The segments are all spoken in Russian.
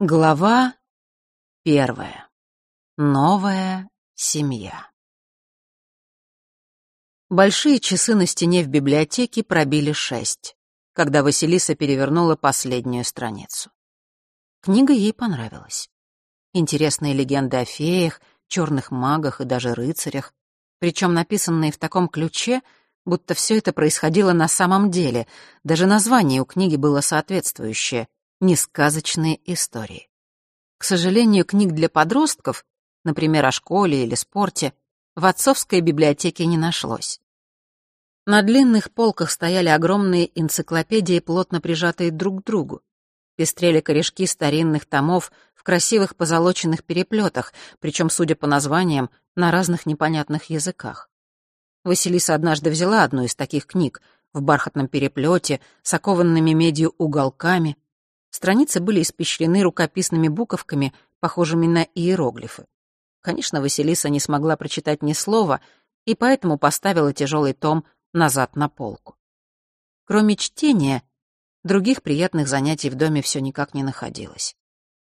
Глава первая. Новая семья. Большие часы на стене в библиотеке пробили шесть, когда Василиса перевернула последнюю страницу. Книга ей понравилась. Интересные легенды о феях, черных магах и даже рыцарях, причем написанные в таком ключе, будто все это происходило на самом деле, даже название у книги было соответствующее — несказочные истории. К сожалению, книг для подростков, например, о школе или спорте, в отцовской библиотеке не нашлось. На длинных полках стояли огромные энциклопедии, плотно прижатые друг к другу. Пестрели корешки старинных томов в красивых позолоченных переплетах, причем, судя по названиям, на разных непонятных языках. Василиса однажды взяла одну из таких книг в бархатном переплете, с окованными медью уголками, Страницы были испещрены рукописными буковками, похожими на иероглифы. Конечно, Василиса не смогла прочитать ни слова, и поэтому поставила тяжелый том назад на полку. Кроме чтения, других приятных занятий в доме все никак не находилось.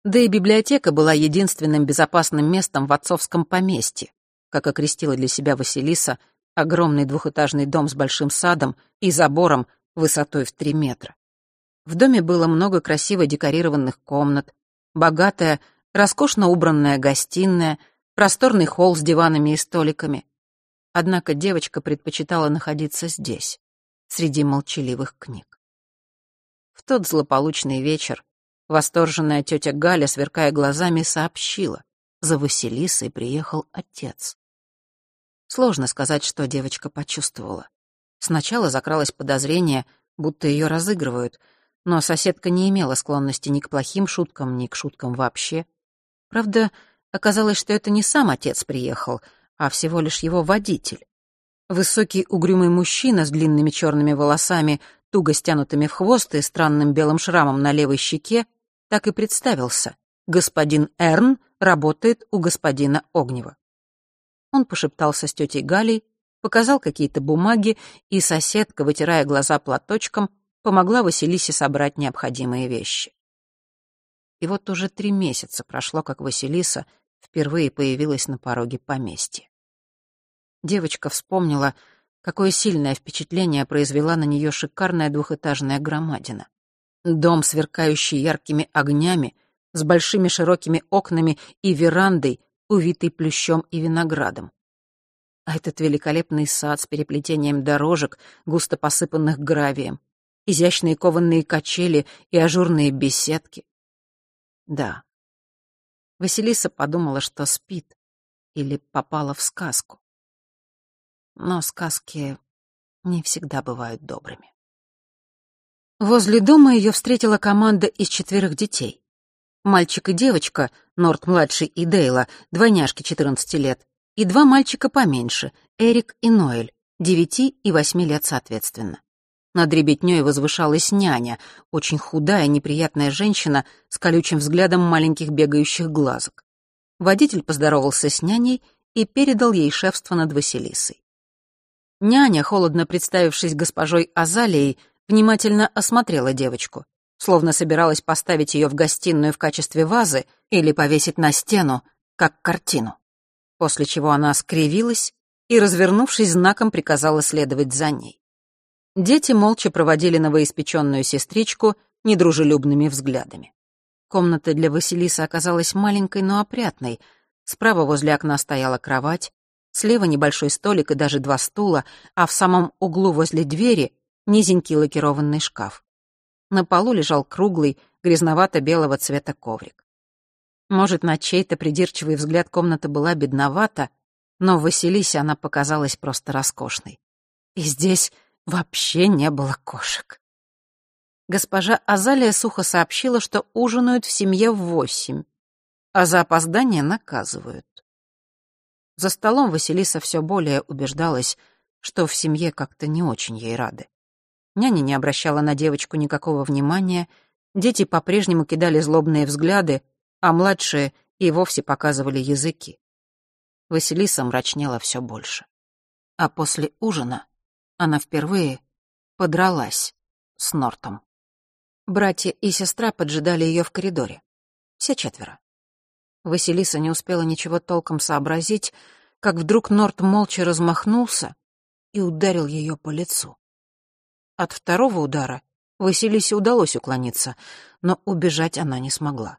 Да и библиотека была единственным безопасным местом в отцовском поместье, как окрестила для себя Василиса огромный двухэтажный дом с большим садом и забором высотой в три метра. В доме было много красиво декорированных комнат, богатая, роскошно убранная гостиная, просторный холл с диванами и столиками. Однако девочка предпочитала находиться здесь, среди молчаливых книг. В тот злополучный вечер восторженная тетя Галя, сверкая глазами, сообщила, за Василисой приехал отец. Сложно сказать, что девочка почувствовала. Сначала закралось подозрение, будто ее разыгрывают — но соседка не имела склонности ни к плохим шуткам, ни к шуткам вообще. Правда, оказалось, что это не сам отец приехал, а всего лишь его водитель. Высокий угрюмый мужчина с длинными черными волосами, туго стянутыми в хвост и странным белым шрамом на левой щеке, так и представился. Господин Эрн работает у господина Огнева. Он пошептался с тетей Галей, показал какие-то бумаги, и соседка, вытирая глаза платочком, помогла Василисе собрать необходимые вещи. И вот уже три месяца прошло, как Василиса впервые появилась на пороге поместья. Девочка вспомнила, какое сильное впечатление произвела на нее шикарная двухэтажная громадина. Дом, сверкающий яркими огнями, с большими широкими окнами и верандой, увитый плющом и виноградом. А этот великолепный сад с переплетением дорожек, густо посыпанных гравием, изящные кованные качели и ажурные беседки. Да. Василиса подумала, что спит или попала в сказку. Но сказки не всегда бывают добрыми. Возле дома ее встретила команда из четверых детей. Мальчик и девочка, Норт-младший и Дейла, двойняшки 14 лет, и два мальчика поменьше, Эрик и Ноэль, 9 и 8 лет соответственно. Над ребятнёй возвышалась няня, очень худая, неприятная женщина с колючим взглядом маленьких бегающих глазок. Водитель поздоровался с няней и передал ей шефство над Василисой. Няня, холодно представившись госпожой Азалией, внимательно осмотрела девочку, словно собиралась поставить ее в гостиную в качестве вазы или повесить на стену, как картину. После чего она скривилась и, развернувшись знаком, приказала следовать за ней. Дети молча проводили новоиспеченную сестричку недружелюбными взглядами. Комната для Василисы оказалась маленькой, но опрятной. Справа возле окна стояла кровать, слева небольшой столик и даже два стула, а в самом углу возле двери низенький лакированный шкаф. На полу лежал круглый, грязновато-белого цвета коврик. Может, на чей-то придирчивый взгляд комната была бедновата, но Василисе она показалась просто роскошной. И здесь вообще не было кошек. Госпожа Азалия сухо сообщила, что ужинают в семье в восемь, а за опоздание наказывают. За столом Василиса все более убеждалась, что в семье как-то не очень ей рады. Няня не обращала на девочку никакого внимания, дети по-прежнему кидали злобные взгляды, а младшие и вовсе показывали языки. Василиса мрачнела все больше. А после ужина она впервые подралась с Нортом. Братья и сестра поджидали ее в коридоре. Все четверо. Василиса не успела ничего толком сообразить, как вдруг Норт молча размахнулся и ударил ее по лицу. От второго удара Василисе удалось уклониться, но убежать она не смогла.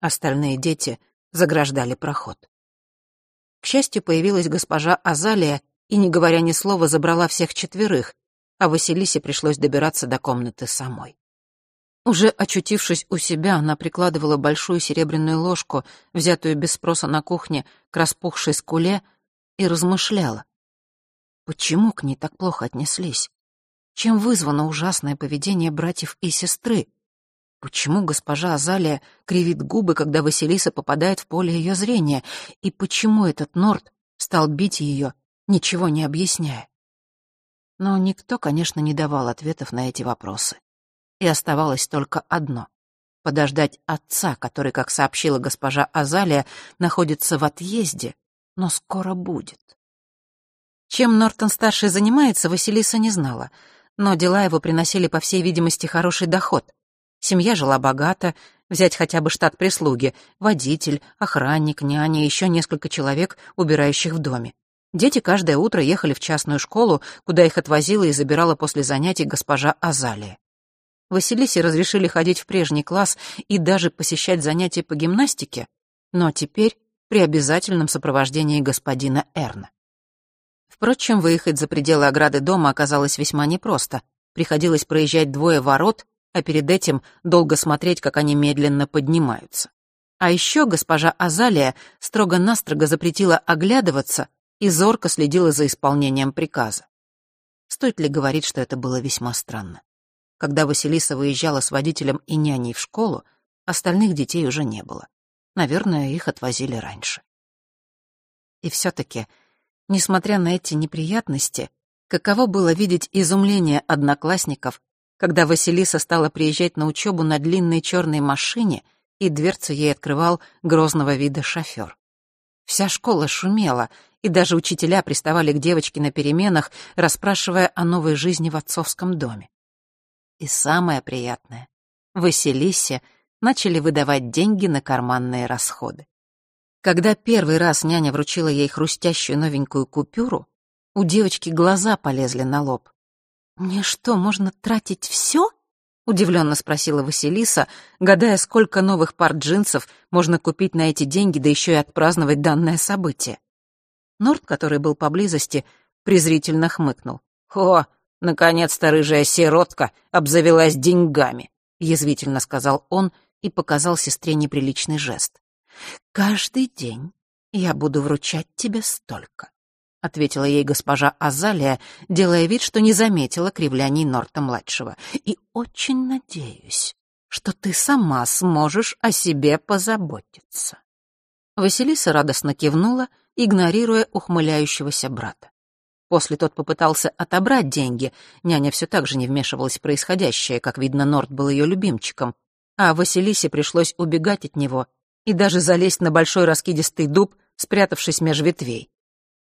Остальные дети заграждали проход. К счастью, появилась госпожа Азалия и, не говоря ни слова, забрала всех четверых, а Василисе пришлось добираться до комнаты самой. Уже очутившись у себя, она прикладывала большую серебряную ложку, взятую без спроса на кухне, к распухшей скуле, и размышляла. Почему к ней так плохо отнеслись? Чем вызвано ужасное поведение братьев и сестры? Почему госпожа Азалия кривит губы, когда Василиса попадает в поле ее зрения? И почему этот Норт стал бить ее, ничего не объясняя? Но никто, конечно, не давал ответов на эти вопросы. И оставалось только одно — подождать отца, который, как сообщила госпожа Азалия, находится в отъезде, но скоро будет. Чем Нортон-старший занимается, Василиса не знала, но дела его приносили, по всей видимости, хороший доход. Семья жила богато, взять хотя бы штат прислуги, водитель, охранник, няня, еще несколько человек, убирающих в доме. Дети каждое утро ехали в частную школу, куда их отвозила и забирала после занятий госпожа Азалия. Василисе разрешили ходить в прежний класс и даже посещать занятия по гимнастике, но теперь при обязательном сопровождении господина Эрна. Впрочем, выехать за пределы ограды дома оказалось весьма непросто. Приходилось проезжать двое ворот, а перед этим долго смотреть, как они медленно поднимаются. А еще госпожа Азалия строго-настрого запретила оглядываться и зорко следила за исполнением приказа. Стоит ли говорить, что это было весьма странно? Когда Василиса выезжала с водителем и няней в школу, остальных детей уже не было. Наверное, их отвозили раньше. И все-таки, несмотря на эти неприятности, каково было видеть изумление одноклассников, когда Василиса стала приезжать на учебу на длинной черной машине, и дверцу ей открывал грозного вида шофер. Вся школа шумела, и даже учителя приставали к девочке на переменах, расспрашивая о новой жизни в отцовском доме. И самое приятное — Василисе начали выдавать деньги на карманные расходы. Когда первый раз няня вручила ей хрустящую новенькую купюру, у девочки глаза полезли на лоб. «Мне что, можно тратить все?» — удивленно спросила Василиса, гадая, сколько новых пар джинсов можно купить на эти деньги, да еще и отпраздновать данное событие. Норд, который был поблизости, презрительно хмыкнул. «О, наконец-то рыжая сиротка обзавелась деньгами», — язвительно сказал он и показал сестре неприличный жест. «Каждый день я буду вручать тебе столько», — ответила ей госпожа Азалия, делая вид, что не заметила кривляний Норта-младшего. «И очень надеюсь, что ты сама сможешь о себе позаботиться». Василиса радостно кивнула игнорируя ухмыляющегося брата. После тот попытался отобрать деньги, няня все так же не вмешивалась в происходящее, как видно, Норд был ее любимчиком, а Василисе пришлось убегать от него и даже залезть на большой раскидистый дуб, спрятавшись меж ветвей.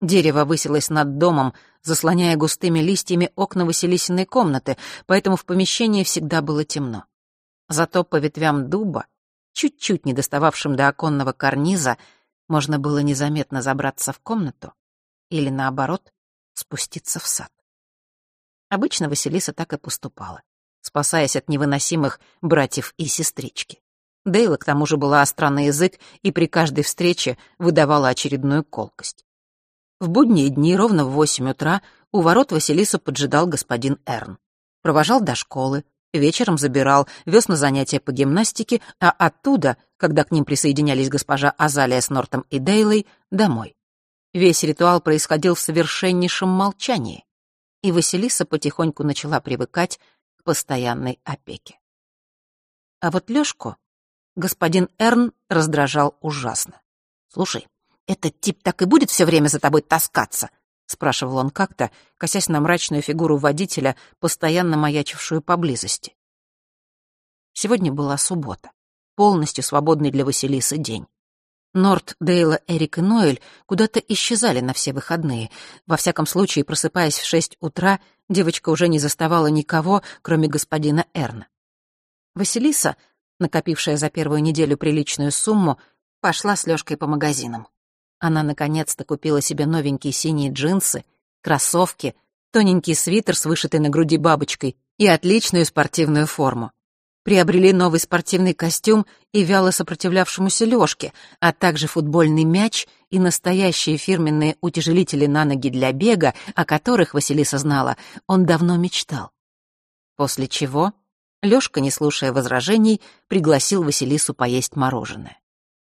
Дерево высилось над домом, заслоняя густыми листьями окна Василисиной комнаты, поэтому в помещении всегда было темно. Зато по ветвям дуба, чуть-чуть не достававшим до оконного карниза, можно было незаметно забраться в комнату или, наоборот, спуститься в сад. Обычно Василиса так и поступала, спасаясь от невыносимых братьев и сестрички. Дейла, к тому же, была остра на язык и при каждой встрече выдавала очередную колкость. В будние дни ровно в восемь утра у ворот Василису поджидал господин Эрн. Провожал до школы, вечером забирал, вез на занятия по гимнастике, а оттуда, когда к ним присоединялись госпожа Азалия с Нортом и Дейлой, домой. Весь ритуал происходил в совершеннейшем молчании, и Василиса потихоньку начала привыкать к постоянной опеке. А вот Лёшку господин Эрн раздражал ужасно. «Слушай, этот тип так и будет все время за тобой таскаться?» — спрашивал он как-то, косясь на мрачную фигуру водителя, постоянно маячившую поблизости. Сегодня была суббота, полностью свободный для Василисы день. Норт, Дейла, Эрик и Ноэль куда-то исчезали на все выходные. Во всяком случае, просыпаясь в шесть утра, девочка уже не заставала никого, кроме господина Эрна. Василиса накопившая за первую неделю приличную сумму, пошла с Лёшкой по магазинам. Она наконец-то купила себе новенькие синие джинсы, кроссовки, тоненький свитер с вышитой на груди бабочкой и отличную спортивную форму. Приобрели новый спортивный костюм и вяло сопротивлявшемуся Лёшке, а также футбольный мяч и настоящие фирменные утяжелители на ноги для бега, о которых Василиса знала, он давно мечтал. После чего Лёшка, не слушая возражений, пригласил Василису поесть мороженое.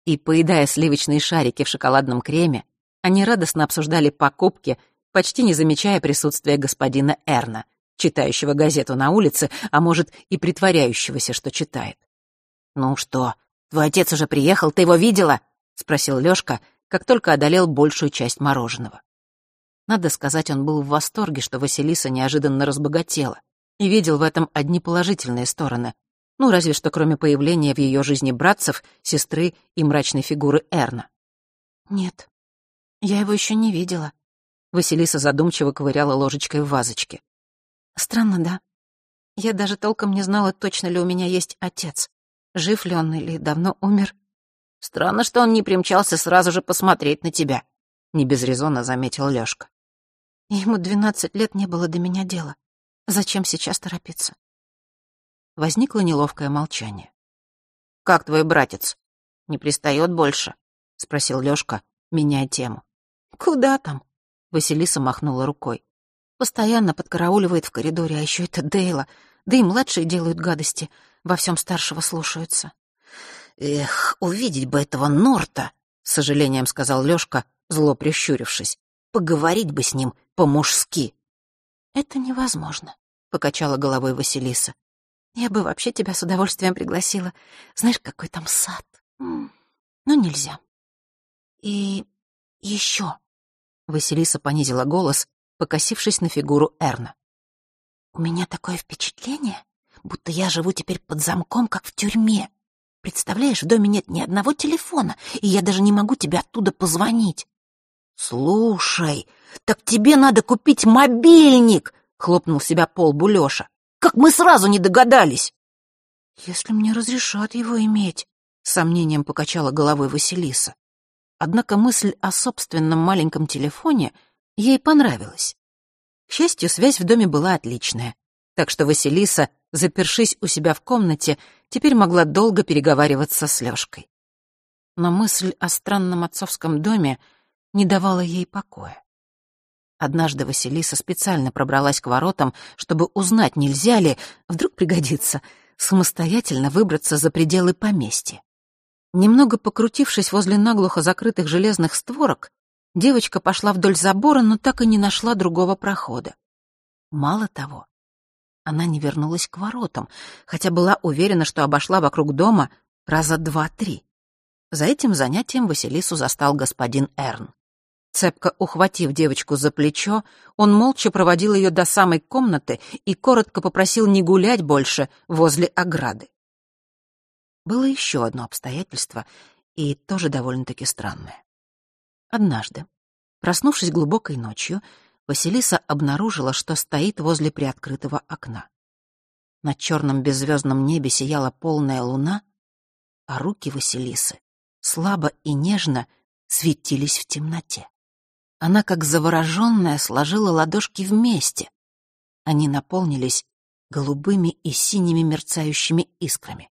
И, поедая сливочные шарики в шоколадном креме, они радостно обсуждали покупки, почти не замечая присутствия господина Эрна, читающего газету на улице, а может и притворяющегося, что читает. «Ну что, твой отец уже приехал, ты его видела?» — спросил Лёшка, как только одолел большую часть мороженого. Надо сказать, он был в восторге, что Василиса неожиданно разбогатела, и видел в этом одни положительные стороны. Ну, разве что кроме появления в ее жизни братцев, сестры и мрачной фигуры Эрна. «Нет, я его еще не видела», — Василиса задумчиво ковыряла ложечкой в вазочке. «Странно, да? Я даже толком не знала, точно ли у меня есть отец. Жив ли он или давно умер?» «Странно, что он не примчался сразу же посмотреть на тебя», — не без резона заметил Лёшка. «Ему двенадцать лет не было до меня дела. Зачем сейчас торопиться?» Возникло неловкое молчание. «Как твой братец? Не пристает больше?» — спросил Лёшка, меняя тему. «Куда там?» — Василиса махнула рукой. «Постоянно подкарауливает в коридоре, а еще это Дейла. Да и младшие делают гадости, во всем старшего слушаются». «Эх, увидеть бы этого Норта!» — с сожалением сказал Лёшка, зло прищурившись. «Поговорить бы с ним по-мужски». «Это невозможно», — покачала головой Василиса. «Я бы вообще тебя с удовольствием пригласила. Знаешь, какой там сад. Но нельзя. И еще. Василиса понизила голос, покосившись на фигуру Эрна. «У меня такое впечатление, будто я живу теперь под замком, как в тюрьме. Представляешь, в доме нет ни одного телефона, и я даже не могу тебе оттуда позвонить». «Слушай, так тебе надо купить мобильник!» — хлопнул себя пол лбу Лёша. «Как мы сразу не догадались!» «Если мне разрешат его иметь», — сомнением покачала головой Василиса. Однако мысль о собственном маленьком телефоне ей понравилась. К счастью, связь в доме была отличная, так что Василиса, запершись у себя в комнате, теперь могла долго переговариваться с Лёшкой. Но мысль о странном отцовском доме не давала ей покоя. Однажды Василиса специально пробралась к воротам, чтобы узнать, нельзя ли, вдруг пригодится, самостоятельно выбраться за пределы поместья. Немного покрутившись возле наглухо закрытых железных створок, девочка пошла вдоль забора, но так и не нашла другого прохода. Мало того, она не вернулась к воротам, хотя была уверена, что обошла вокруг дома раза два-три. За этим занятием Василису застал господин Эрн. Цепко ухватив девочку за плечо, он молча проводил ее до самой комнаты и коротко попросил не гулять больше возле ограды. Было еще одно обстоятельство, и тоже довольно-таки странное. Однажды, проснувшись глубокой ночью, Василиса обнаружила, что стоит возле приоткрытого окна. На черном беззвездном небе сияла полная луна, а руки Василисы слабо и нежно светились в темноте. Она, как завороженная, сложила ладошки вместе. Они наполнились голубыми и синими мерцающими искрами.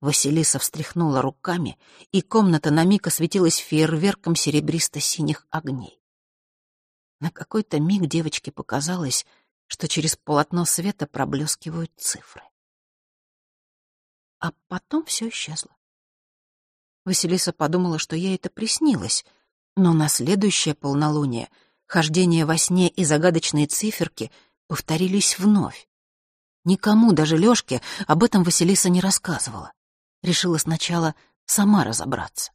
Василиса встряхнула руками, и комната на миг осветилась фейерверком серебристо-синих огней. На какой-то миг девочке показалось, что через полотно света проблескивают цифры. А потом все исчезло. Василиса подумала, что ей это приснилось — но на следующее полнолуние хождение во сне и загадочные циферки повторились вновь. Никому, даже Лёшке, об этом Василиса не рассказывала. Решила сначала сама разобраться.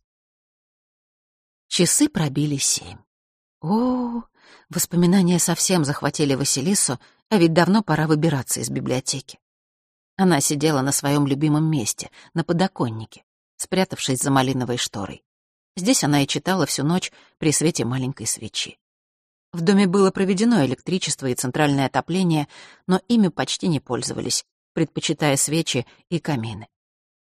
Часы пробили семь. О, воспоминания совсем захватили Василису, а ведь давно пора выбираться из библиотеки. Она сидела на своем любимом месте, на подоконнике, спрятавшись за малиновой шторой. Здесь она и читала всю ночь при свете маленькой свечи. В доме было проведено электричество и центральное отопление, но ими почти не пользовались, предпочитая свечи и камины.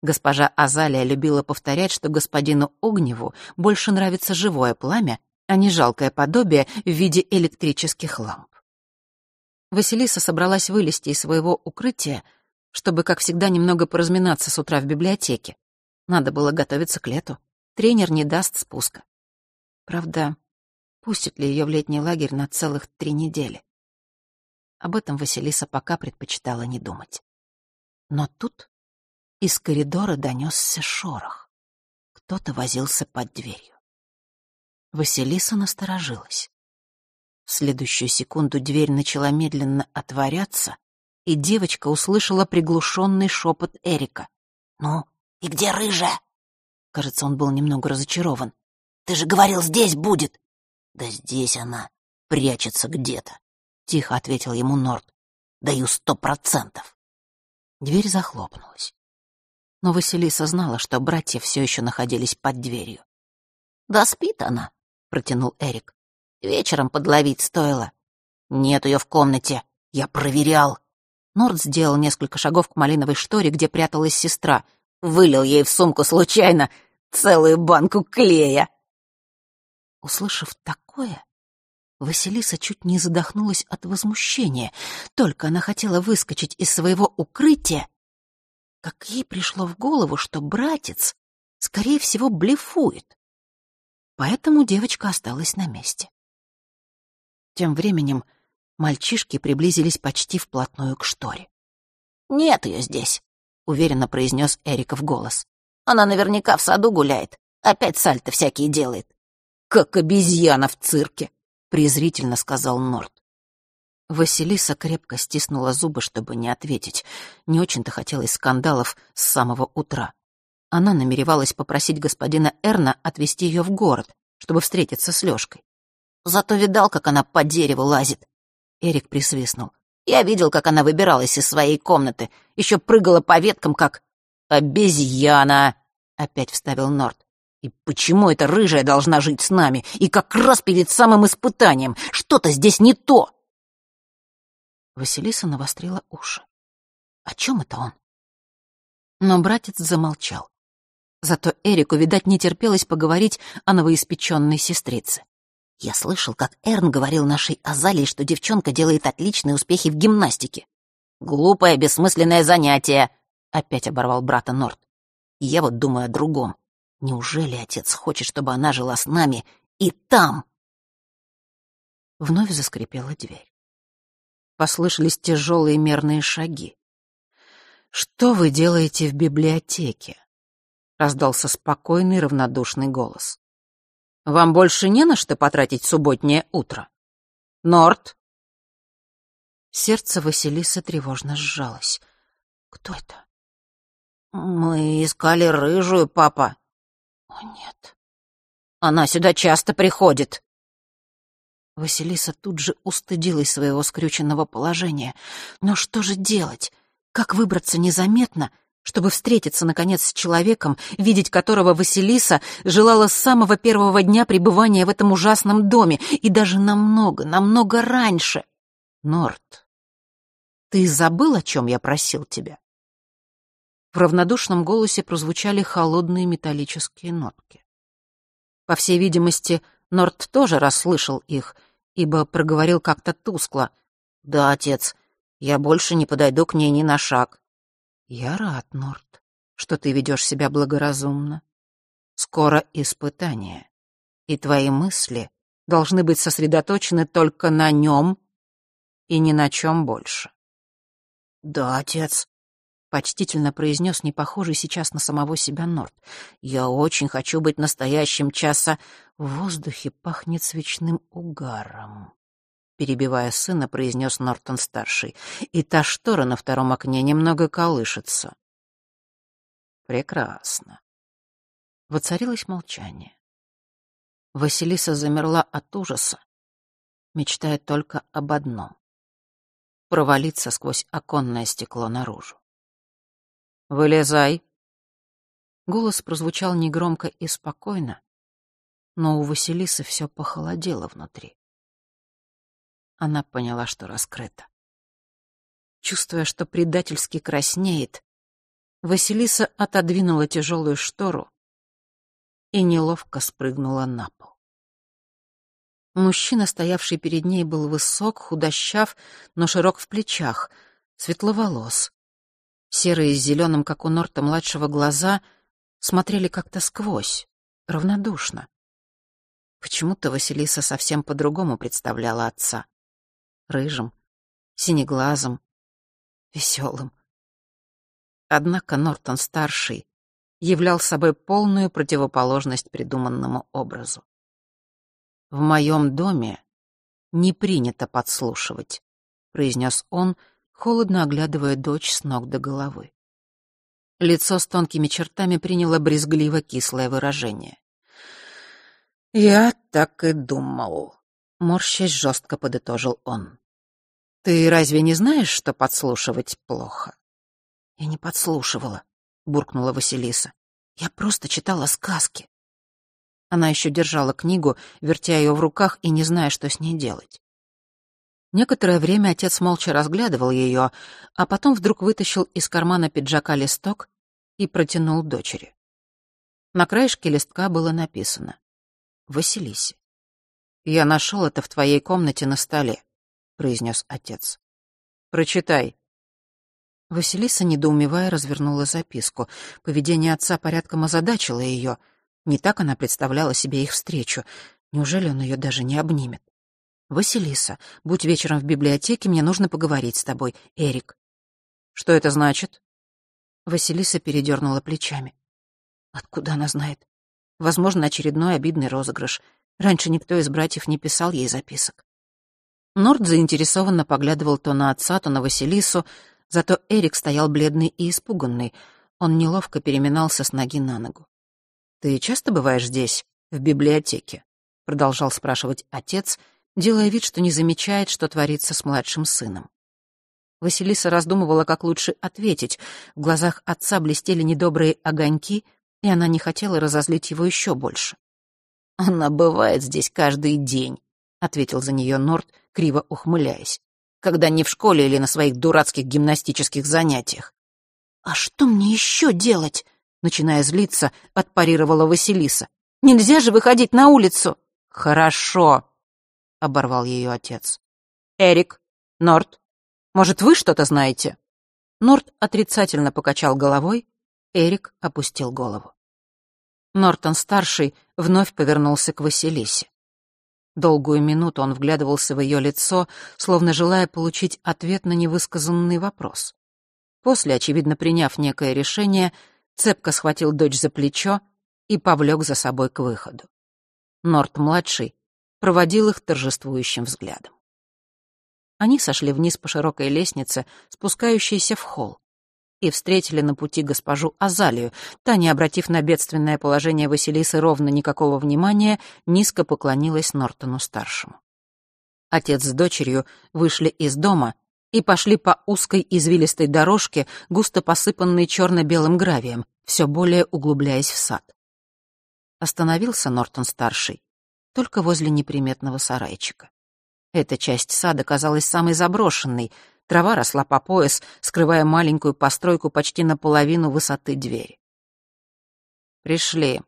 Госпожа Азалия любила повторять, что господину Огневу больше нравится живое пламя, а не жалкое подобие в виде электрических ламп. Василиса собралась вылезти из своего укрытия, чтобы, как всегда, немного поразминаться с утра в библиотеке. Надо было готовиться к лету. Тренер не даст спуска. Правда, пустит ли ее в летний лагерь на целых три недели? Об этом Василиса пока предпочитала не думать. Но тут из коридора донесся шорох. Кто-то возился под дверью. Василиса насторожилась. В следующую секунду дверь начала медленно отворяться, и девочка услышала приглушенный шепот Эрика. «Ну, и где рыжая?» Кажется, он был немного разочарован. «Ты же говорил, здесь будет!» «Да здесь она прячется где-то», — тихо ответил ему Норд. «Даю сто процентов». Дверь захлопнулась но Василиса знала, что братья все еще находились под дверью. «Да спит она», — протянул Эрик. «Вечером подловить стоило. Нет ее в комнате. Я проверял». Норд сделал несколько шагов к малиновой шторе, где пряталась сестра. Вылил ей в сумку случайно целую банку клея. Услышав такое, Василиса чуть не задохнулась от возмущения. Только она хотела выскочить из своего укрытия, как ей пришло в голову, что братец, скорее всего, блефует. Поэтому девочка осталась на месте. Тем временем мальчишки приблизились почти вплотную к шторе. «Нет ее здесь», — уверенно произнес Эриков голос. «Она наверняка в саду гуляет. Опять сальто всякие делает». «Как обезьяна в цирке», — презрительно сказал Норт. Василиса крепко стиснула зубы, чтобы не ответить. Не очень-то хотелось скандалов с самого утра. Она намеревалась попросить господина Эрна отвезти ее в город, чтобы встретиться с Лёшкой. «Зато видал, как она по дереву лазит». Эрик присвистнул. «Я видел, как она выбиралась из своей комнаты. Еще прыгала по веткам, как обезьяна!» Опять вставил Норт. «И почему эта рыжая должна жить с нами? И как раз перед самым испытанием! Что-то здесь не то!» Василиса навострила уши. О чем это он? Но братец замолчал. Зато Эрику, видать, не терпелось поговорить о новоиспеченной сестрице. «Я слышал, как Эрн говорил нашей Азалии, что девчонка делает отличные успехи в гимнастике». «Глупое, бессмысленное занятие», — опять оборвал брата Норт. «Я вот думаю о другом. Неужели отец хочет, чтобы она жила с нами и там?» Вновь заскрипела дверь. Послышались тяжелые мерные шаги. «Что вы делаете в библиотеке?» — раздался спокойный, равнодушный голос. «Вам больше не на что потратить субботнее утро? Норт?» Сердце Василисы тревожно сжалось. «Кто это?» «Мы искали рыжую, папа». «О, нет». «Она сюда часто приходит». Василиса тут же устыдилась своего скрюченного положения. Но что же делать? Как выбраться незаметно, чтобы встретиться, наконец, с человеком, видеть которого Василиса желала с самого первого дня пребывания в этом ужасном доме, и даже намного, намного раньше? Норт, ты забыл, о чем я просил тебя? В равнодушном голосе прозвучали холодные металлические нотки. По всей видимости, Норт тоже расслышал их — ибо проговорил как-то тускло. «Да, отец, я больше не подойду к ней ни на шаг». «Я рад, Норт, что ты ведешь себя благоразумно. Скоро испытание, и твои мысли должны быть сосредоточены только на нем и ни на чем больше». «Да, отец», — почтительно произнес не похожий сейчас на самого себя Норт. «Я очень хочу быть настоящим часа...» «В воздухе пахнет свечным угаром», — перебивая сына, произнес Нортон-старший, «и та штора на втором окне немного колышется». «Прекрасно». Воцарилось молчание. Василиса замерла от ужаса, мечтая только об одном — провалиться сквозь оконное стекло наружу. «Вылезай!» Голос прозвучал негромко и спокойно, но у Василисы все похолодело внутри. Она поняла, что раскрыта. Чувствуя, что предательски краснеет, Василиса отодвинула тяжелую штору и неловко спрыгнула на пол. Мужчина, стоявший перед ней, был высок, худощав, но широк в плечах, светловолос. Серые с зеленым, как у Норта-младшего, глаза смотрели как-то сквозь, равнодушно. Почему-то Василиса совсем по-другому представляла отца. Рыжим, синеглазым, веселым. Однако Нортон-старший являл собой полную противоположность придуманному образу. «В моем доме не принято подслушивать», — произнес он, холодно оглядывая дочь с ног до головы. Лицо с тонкими чертами приняло брезгливо-кислое выражение. «Я так и думал», — морщась жестко подытожил он. «Ты разве не знаешь, что подслушивать плохо?» «Я не подслушивала», — буркнула Василиса. «Я просто читала сказки». Она еще держала книгу, вертя ее в руках и не зная, что с ней делать. Некоторое время отец молча разглядывал ее, а потом вдруг вытащил из кармана пиджака листок и протянул дочери. На краешке листка было написано «Василисе». «Я нашел это в твоей комнате на столе», — произнес отец. «Прочитай». Василиса, недоумевая, развернула записку. Поведение отца порядком озадачило ее. Не так она представляла себе их встречу. Неужели он ее даже не обнимет? «Василиса, будь вечером в библиотеке, мне нужно поговорить с тобой. Эрик». «Что это значит?» Василиса передернула плечами. Откуда она знает? Возможно, очередной обидный розыгрыш. Раньше никто из братьев не писал ей записок. Норд заинтересованно поглядывал то на отца, то на Василису, зато Эрик стоял бледный и испуганный. Он неловко переминался с ноги на ногу. «Ты часто бываешь здесь, в библиотеке?» — продолжал спрашивать отец — делая вид, что не замечает, что творится с младшим сыном. Василиса раздумывала, как лучше ответить. В глазах отца блестели недобрые огоньки, и она не хотела разозлить его еще больше. «Она бывает здесь каждый день», — ответил за нее Норт, криво ухмыляясь, «когда не в школе или на своих дурацких гимнастических занятиях». «А что мне еще делать?» — начиная злиться, отпарировала Василиса. «Нельзя же выходить на улицу!» «Хорошо», — оборвал ее отец. «Эрик, Норт, может, вы что-то знаете?» Норт отрицательно покачал головой, Эрик опустил голову. Нортон-старший вновь повернулся к Василисе. Долгую минуту он вглядывался в ее лицо, словно желая получить ответ на невысказанный вопрос. После, очевидно приняв некое решение, цепко схватил дочь за плечо и повлек за собой к выходу. Норт-младший проводил их торжествующим взглядом. Они сошли вниз по широкой лестнице, спускающейся в холл, и встретили на пути госпожу Азалию. Та, не обратив на бедственное положение Василисы ровно никакого внимания, низко поклонилась Нортону-старшему. Отец с дочерью вышли из дома и пошли по узкой извилистой дорожке, густо посыпанной черно-белым гравием, все более углубляясь в сад. Остановился Нортон-старший только возле неприметного сарайчика. Эта часть сада казалась самой заброшенной. Трава росла по пояс, скрывая маленькую постройку почти наполовину высоты двери. «Пришли»,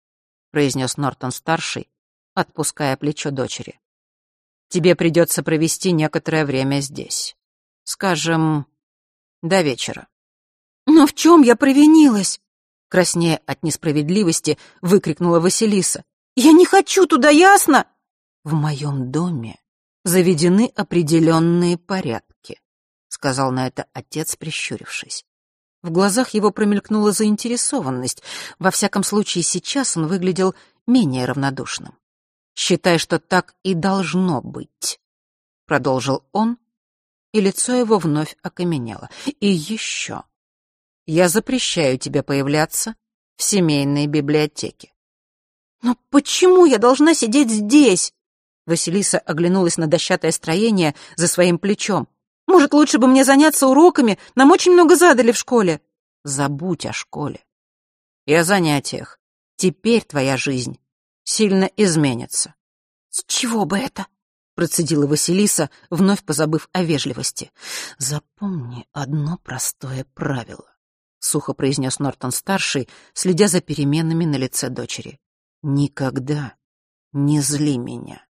— произнес Нортон-старший, отпуская плечо дочери. «Тебе придется провести некоторое время здесь. Скажем, до вечера». «Но в чем я провинилась?» Краснея от несправедливости, выкрикнула Василиса. Я не хочу туда, ясно? В моем доме заведены определенные порядки, сказал на это отец, прищурившись. В глазах его промелькнула заинтересованность. Во всяком случае, сейчас он выглядел менее равнодушным. «Считай, что так и должно быть», — продолжил он, и лицо его вновь окаменело. «И еще. Я запрещаю тебе появляться в семейной библиотеке. «Но почему я должна сидеть здесь?» Василиса оглянулась на дощатое строение за своим плечом. «Может, лучше бы мне заняться уроками? Нам очень много задали в школе». «Забудь о школе и о занятиях. Теперь твоя жизнь сильно изменится». «С чего бы это?» — процедила Василиса, вновь позабыв о вежливости. «Запомни одно простое правило. сухо произнес Нортон-старший, следя за переменами на лице дочери. «Никогда не зли меня».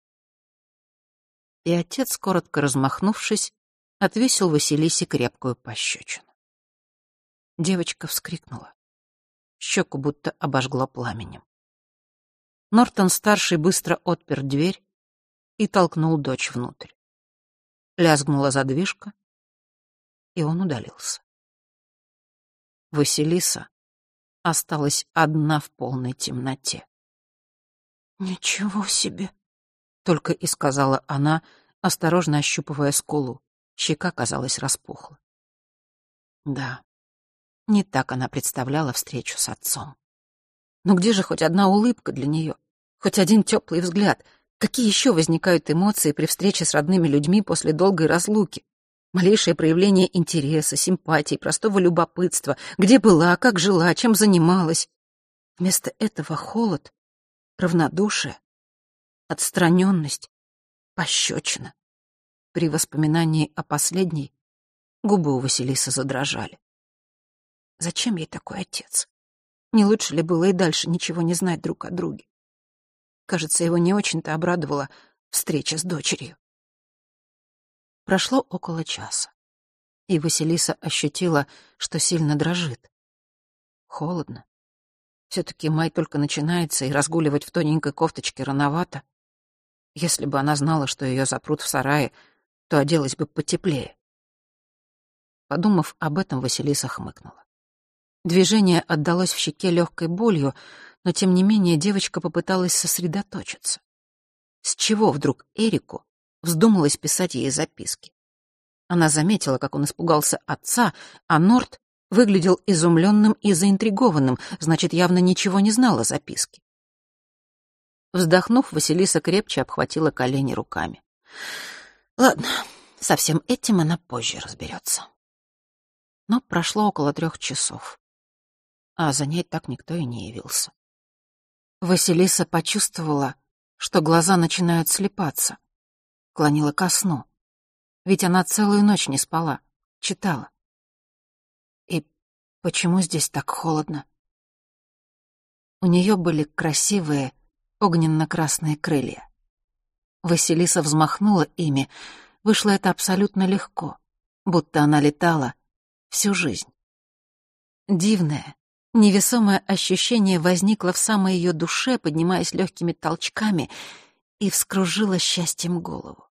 И отец, коротко размахнувшись, отвесил Василисе крепкую пощечину. Девочка вскрикнула. Щеку будто обожгло пламенем. Нортон-старший быстро отпер дверь и толкнул дочь внутрь. Лязгнула задвижка, и он удалился. Василиса осталась одна в полной темноте. «Ничего себе!» — только и сказала она, осторожно ощупывая скулу. Щека, казалось, распухла. Да, не так она представляла встречу с отцом. Но где же хоть одна улыбка для нее? Хоть один теплый взгляд? Какие еще возникают эмоции при встрече с родными людьми после долгой разлуки? Малейшее проявление интереса, симпатии, простого любопытства. Где была, как жила, чем занималась. Вместо этого холод, равнодушие, отстраненность, пощечина. При воспоминании о последней губы у Василисы задрожали. Зачем ей такой отец? Не лучше ли было и дальше ничего не знать друг о друге? Кажется, его не очень-то обрадовала встреча с дочерью. Прошло около часа, и Василиса ощутила, что сильно дрожит. Холодно. Все-таки май только начинается, и разгуливать в тоненькой кофточке рановато. Если бы она знала, что ее запрут в сарае, то оделась бы потеплее. Подумав об этом, Василиса хмыкнула. Движение отдалось в щеке легкой болью, но тем не менее девочка попыталась сосредоточиться. С чего вдруг Эрику вздумалось писать ей записки. Она заметила, как он испугался отца, а Норт выглядел изумленным и заинтригованным, значит, явно ничего не знал о записке. Вздохнув, Василиса крепче обхватила колени руками. Ладно, со всем этим она позже разберется. Но прошло около трех часов, а за ней так никто и не явился. Василиса почувствовала, что глаза начинают слепаться клонила ко сну. Ведь она целую ночь не спала, читала. Почему здесь так холодно? У нее были красивые огненно-красные крылья. Василиса взмахнула ими. Вышло это абсолютно легко, будто она летала всю жизнь. Дивное, невесомое ощущение возникло в самой ее душе, поднимаясь легкими толчками — и вскружила счастьем голову.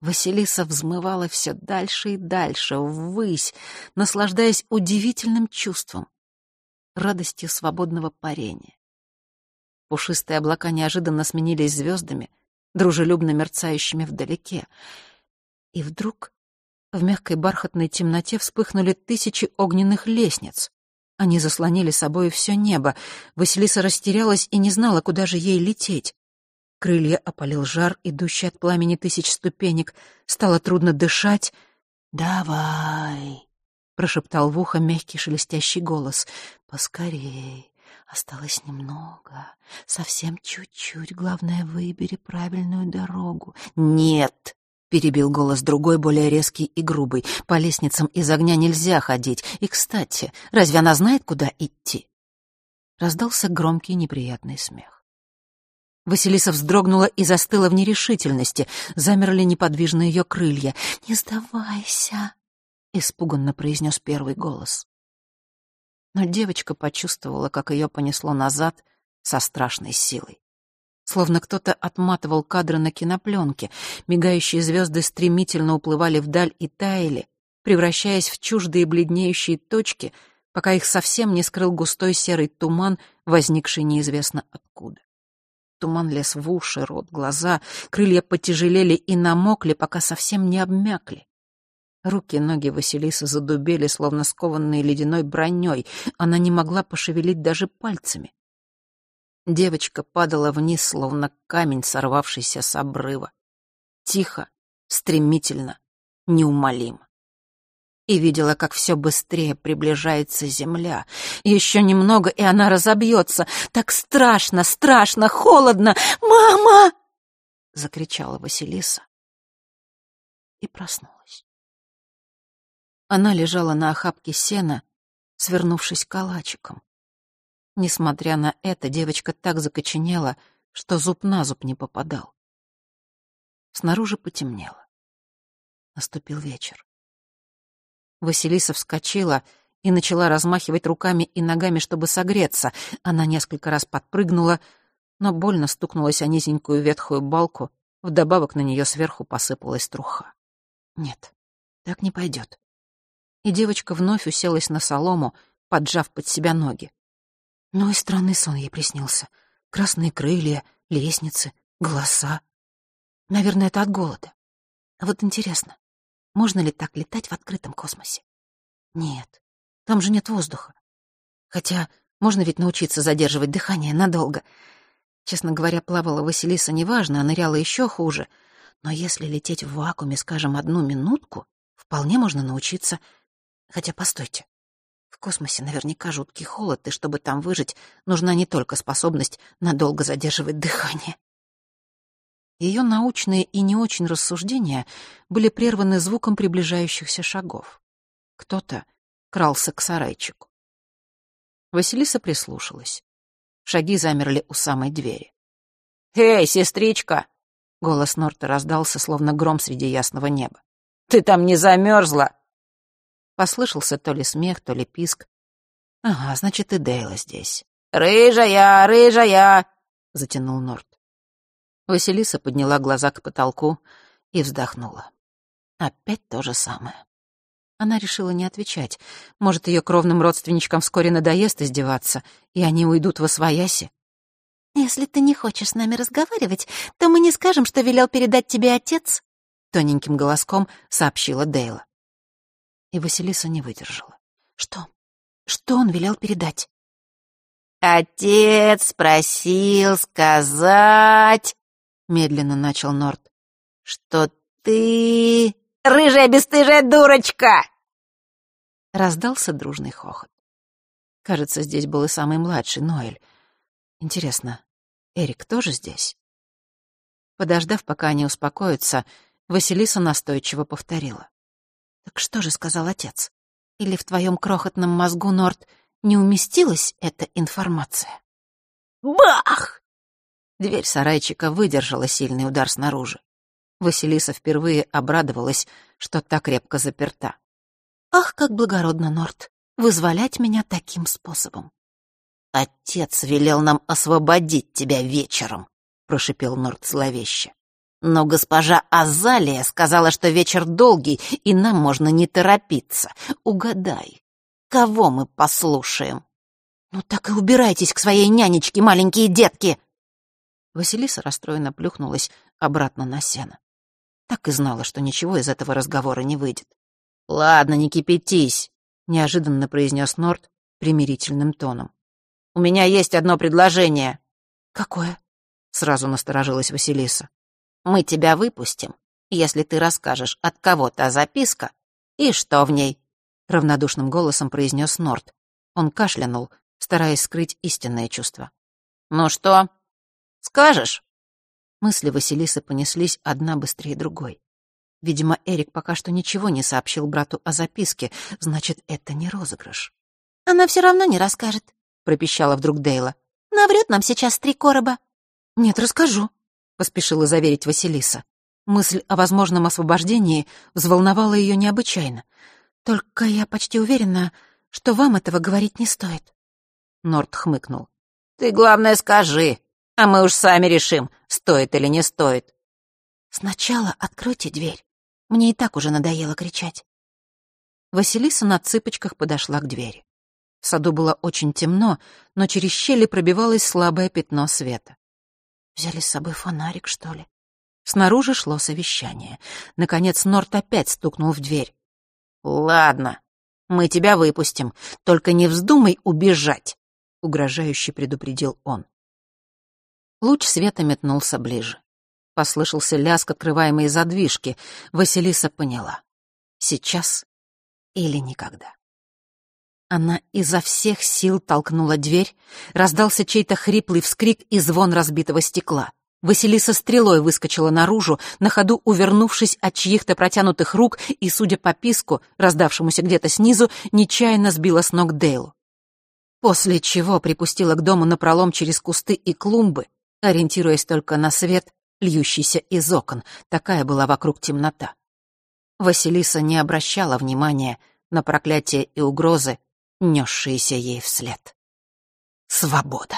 Василиса взмывала все дальше и дальше, ввысь, наслаждаясь удивительным чувством, радостью свободного парения. Пушистые облака неожиданно сменились звездами, дружелюбно мерцающими вдалеке. И вдруг в мягкой бархатной темноте вспыхнули тысячи огненных лестниц. Они заслонили собой все небо. Василиса растерялась и не знала, куда же ей лететь. Крылья опалил жар, идущий от пламени тысяч ступенек. Стало трудно дышать. «Давай», — прошептал в ухо мягкий шелестящий голос. «Поскорей. Осталось немного. Совсем чуть-чуть. Главное, выбери правильную дорогу». «Нет», — перебил голос другой, более резкий и грубый. «По лестницам из огня нельзя ходить. И, кстати, разве она знает, куда идти?» Раздался громкий неприятный смех. Василиса вздрогнула и застыла в нерешительности. Замерли неподвижно ее крылья. «Не сдавайся», — испуганно произнес первый голос. Но девочка почувствовала, как ее понесло назад со страшной силой. Словно кто-то отматывал кадры на кинопленке. Мигающие звезды стремительно уплывали вдаль и таяли, превращаясь в чуждые бледнеющие точки, пока их совсем не скрыл густой серый туман, возникший неизвестно откуда. Туман лез в уши, рот, глаза, крылья потяжелели и намокли, пока совсем не обмякли. Руки и ноги Василисы задубели, словно скованные ледяной броней. Она не могла пошевелить даже пальцами. Девочка падала вниз, словно камень, сорвавшийся с обрыва. Тихо, стремительно, неумолимо и видела, как все быстрее приближается земля. Еще немного, и она разобьется. Так страшно, страшно, холодно. «Мама!» — закричала Василиса и проснулась. Она лежала на охапке сена, свернувшись калачиком. Несмотря на это, девочка так закоченела, что зуб на зуб не попадал. Снаружи потемнело. Наступил вечер. Василиса вскочила и начала размахивать руками и ногами, чтобы согреться. Она несколько раз подпрыгнула, но больно стукнулась о низенькую ветхую балку, вдобавок на нее сверху посыпалась труха. Нет, так не пойдет. И девочка вновь уселась на солому, поджав под себя ноги. Ну и странный сон ей приснился. Красные крылья, лестницы, голоса. Наверное, это от голода. А вот интересно, можно ли так летать в открытом космосе? Нет, там же нет воздуха. Хотя можно ведь научиться задерживать дыхание надолго. Честно говоря, плавала Василиса неважно, а ныряла еще хуже. Но если лететь в вакууме, скажем, одну минутку, вполне можно научиться. Хотя, постойте, в космосе наверняка жуткий холод, и чтобы там выжить, нужна не только способность надолго задерживать дыхание. Ее научные и не очень рассуждения были прерваны звуком приближающихся шагов. Кто-то крался к сарайчику. Василиса прислушалась. Шаги замерли у самой двери. «Эй, сестричка!» — голос Норта раздался, словно гром среди ясного неба. «Ты там не замерзла?» Послышался то ли смех, то ли писк. «Ага, значит, и Дейла здесь». «Рыжая, рыжая!» — затянул Норт. Василиса подняла глаза к потолку и вздохнула. Опять то же самое. Она решила не отвечать. Может, ее кровным родственничкам вскоре надоест издеваться, и они уйдут во свояси. «Если ты не хочешь с нами разговаривать, то мы не скажем, что велел передать тебе отец», — тоненьким голоском сообщила Дейла. И Василиса не выдержала. «Что? Что он велел передать?» «Отец просил сказать...» медленно начал Норт, что ты рыжая бесстыжая дурочка. Раздался дружный хохот. Кажется, здесь был и самый младший, Ноэль. Интересно, Эрик тоже здесь? Подождав, пока они успокоятся, Василиса настойчиво повторила. «Так что же сказал отец? Или в твоем крохотном мозгу, Норт, не уместилась эта информация?» «Бах!» Дверь сарайчика выдержала сильный удар снаружи. Василиса впервые обрадовалась, что так крепко заперта. «Ах, как благородно, Норт, вызволять меня таким способом!» «Отец велел нам освободить тебя вечером», — прошипел Норт зловеще. «Но госпожа Азалия сказала, что вечер долгий, и нам можно не торопиться. Угадай, кого мы послушаем?» «Ну так и убирайтесь к своей нянечке, маленькие детки!» Василиса расстроенно плюхнулась обратно на сено. Так и знала, что ничего из этого разговора не выйдет. «Ладно, не кипятись», — неожиданно произнес Норт примирительным тоном. «У меня есть одно предложение». «Какое?» — сразу насторожилась Василиса. «Мы тебя выпустим, если ты расскажешь, от кого та записка и что в ней», — равнодушным голосом произнес Норт. Он кашлянул, стараясь скрыть истинное чувство. «Ну что, Скажешь?» Мысли Василисы понеслись одна быстрее другой. Видимо, Эрик пока что ничего не сообщил брату о записке, значит, это не розыгрыш. «Она все равно не расскажет», — пропищала вдруг Дейла. «Наврет нам сейчас три короба». «Нет, расскажу», — поспешила заверить Василиса. Мысль о возможном освобождении взволновала ее необычайно. «Только я почти уверена, что вам этого говорить не стоит». Норт хмыкнул. «Ты, главное, скажи, а мы уж сами решим, стоит или не стоит. Сначала откройте дверь. Мне и так уже надоело кричать. Василиса на цыпочках подошла к двери. В саду было очень темно, но через щели пробивалось слабое пятно света. Взяли с собой фонарик, что ли? Снаружи шло совещание. Наконец Норт опять стукнул в дверь. «Ладно, мы тебя выпустим, только не вздумай убежать», — угрожающе предупредил он. Луч света метнулся ближе. Послышался лязг открываемой задвижки. Василиса поняла. Сейчас или никогда. Она изо всех сил толкнула дверь, раздался чей-то хриплый вскрик и звон разбитого стекла. Василиса стрелой выскочила наружу, на ходу увернувшись от чьих-то протянутых рук и, судя по писку, раздавшемуся где-то снизу, нечаянно сбила с ног Дейлу. После чего припустила к дому напролом через кусты и клумбы, ориентируясь только на свет, льющийся из окон. Такая была вокруг темнота. Василиса не обращала внимания на проклятия и угрозы, несшиеся ей вслед. Свобода.